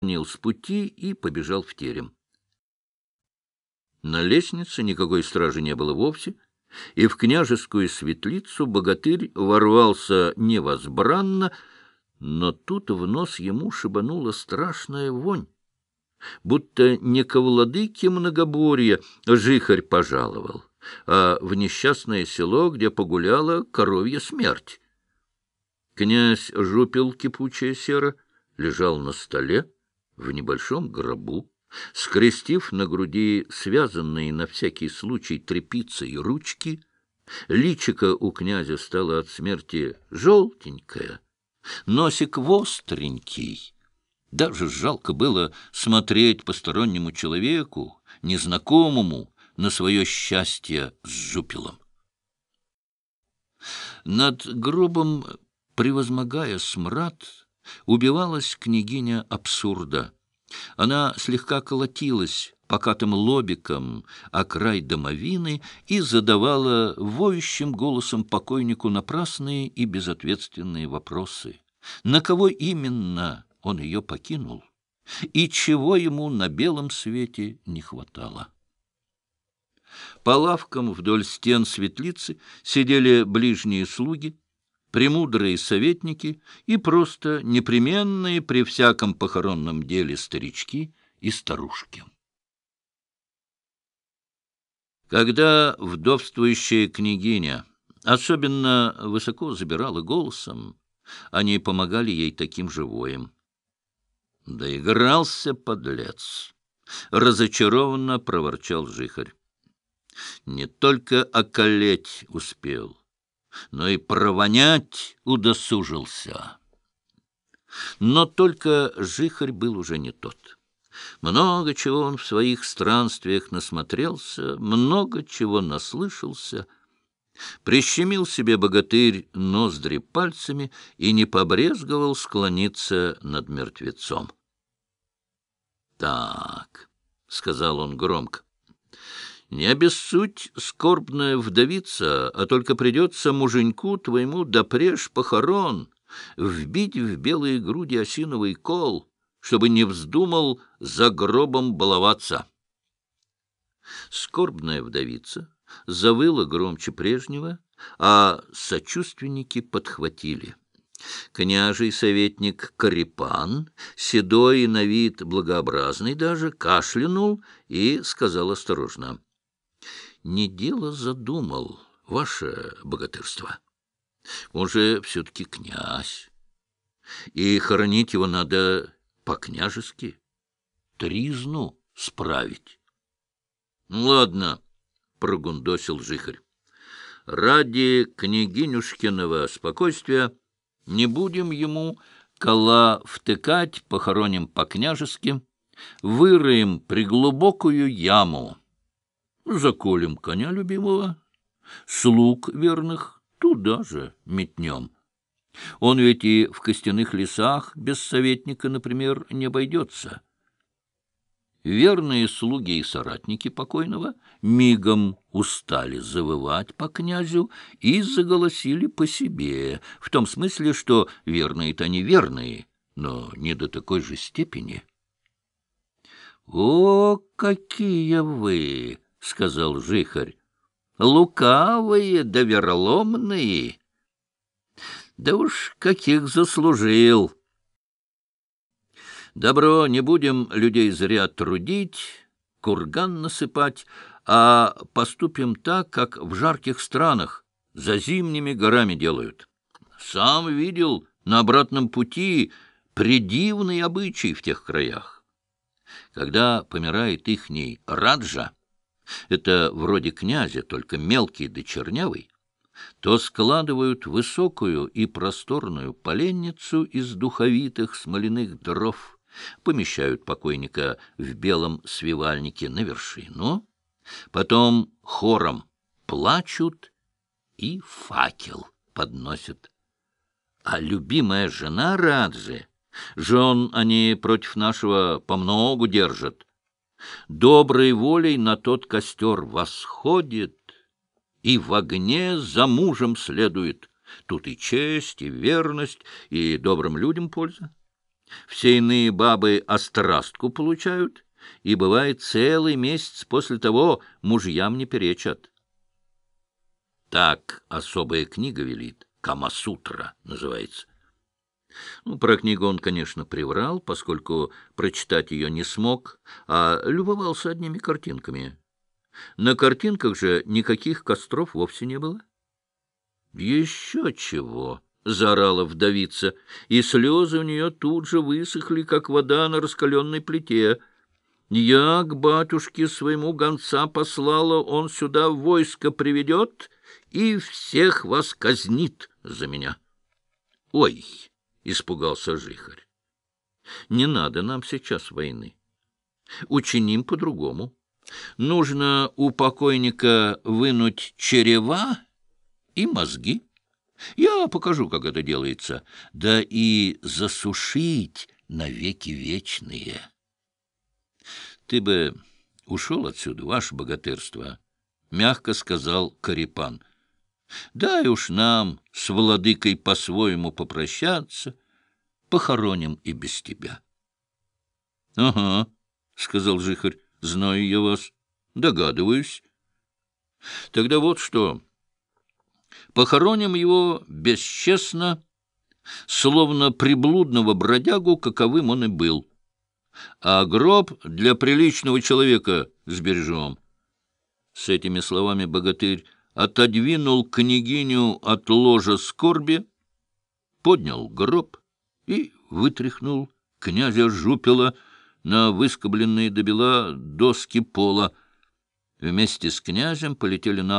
склонил с пути и побежал в терем. На лестнице никакой стражи не было вовсе, и в княжескую светлицу богатырь ворвался невозбранно, но тут в нос ему шибанула страшная вонь, будто не ко владыке многоборья жихарь пожаловал, а в несчастное село, где погуляла коровья смерть. Князь жупил кипучая сера, лежал на столе в небольшом гробу, скрестив на груди связанные на всякий случай тряпицы и ручки. Личико у князя стало от смерти желтенькое, носик востренький. Даже жалко было смотреть постороннему человеку, незнакомому, на свое счастье с жупелом. Над гробом, превозмогая смрад, убивалась княгиня абсурда. Она слегка колотилась покатым лобиком о край домовины и задавала воющим голосом покойнику напрасные и безответственные вопросы. На кого именно он ее покинул? И чего ему на белом свете не хватало? По лавкам вдоль стен светлицы сидели ближние слуги, премудрые советники и просто непременные при всяком похоронном деле старички и старушки. Когда вдовствующая княгиня особенно высоко забирала голосом, они помогали ей таким же воем. Доигрался подлец. Разочарованно проворчал жихарь. Не только околеть успел, но и провонять удосужился. Но только жихарь был уже не тот. Много чего он в своих странствиях насмотрелся, много чего наслышался. Прищемил себе богатырь ноздри пальцами и не побрезговал склониться над мертвецом. «Так», — сказал он громко, не обессудь, скорбная вдовица, а только придется муженьку твоему допреж похорон вбить в белые груди осиновый кол, чтобы не вздумал за гробом баловаться. Скорбная вдовица завыла громче прежнего, а сочувственники подхватили. Княжий советник Карипан, седой на вид благообразный даже, кашлянул и сказал осторожно — не дело задумал, ваше богатырство. Он же все-таки князь, и хоронить его надо по-княжески, тризну справить. — Ладно, — прогундосил жихарь, — ради княгинюшкиного спокойствия не будем ему кола втыкать, похороним по-княжески, выроем приглубокую яму заколем коня любимого, слуг верных туда же метнем. Он ведь и в костяных лесах без советника, например, не обойдется. Верные слуги и соратники покойного мигом устали завывать по князю и заголосили по себе, в том смысле, что верные-то не верные, но не до такой же степени. — О, какие вы! — сказал жихарь. — Лукавые да вероломные. Да уж каких заслужил. Добро, не будем людей зря трудить, курган насыпать, а поступим так, как в жарких странах за зимними горами делают. Сам видел на обратном пути предивный обычай в тех краях. Когда помирает ихний Раджа, это вроде князя, только мелкий да чернявый, то складывают высокую и просторную поленницу из духовитых смоляных дров, помещают покойника в белом свивальнике на вершину, потом хором плачут и факел подносят. А любимая жена Раджи, жен они против нашего помногу держат, доброй волей на тот костер восходит и в огне за мужем следует. Тут и честь, и верность, и добрым людям польза. Все иные бабы острастку получают, и бывает целый месяц после того мужьям не перечат. Так особая книга велит, Камасутра называется. Ну, про книгу он, конечно, приврал, поскольку прочитать ее не смог, а любовался одними картинками. На картинках же никаких костров вовсе не было. — Еще чего! — заорала вдовица, и слезы у нее тут же высохли, как вода на раскаленной плите. Я к батюшке своему гонца послала, он сюда войско приведет и всех вас казнит за меня. — Ой! — испугался Жихарь. — Не надо нам сейчас войны. Учиним по-другому. Нужно у покойника вынуть черева и мозги. Я покажу, как это делается. Да и засушить навеки вечные. Ты бы ушел отсюда, ваше богатырство, — мягко сказал Карипан. Дай уж нам с владыкой по-своему попрощаться, похороним и без тебя. — Ага, — сказал Жихарь, — знаю я вас, догадываюсь. — Тогда вот что... Похороним его бесчестно, словно приблудного бродягу, каковым он и был. А гроб для приличного человека сбережем. С этими словами богатырь отодвинул княгиню от ложа скорби, поднял гроб и вытряхнул князя Жупела на выскобленные до бела доски пола. Вместе с князем полетели на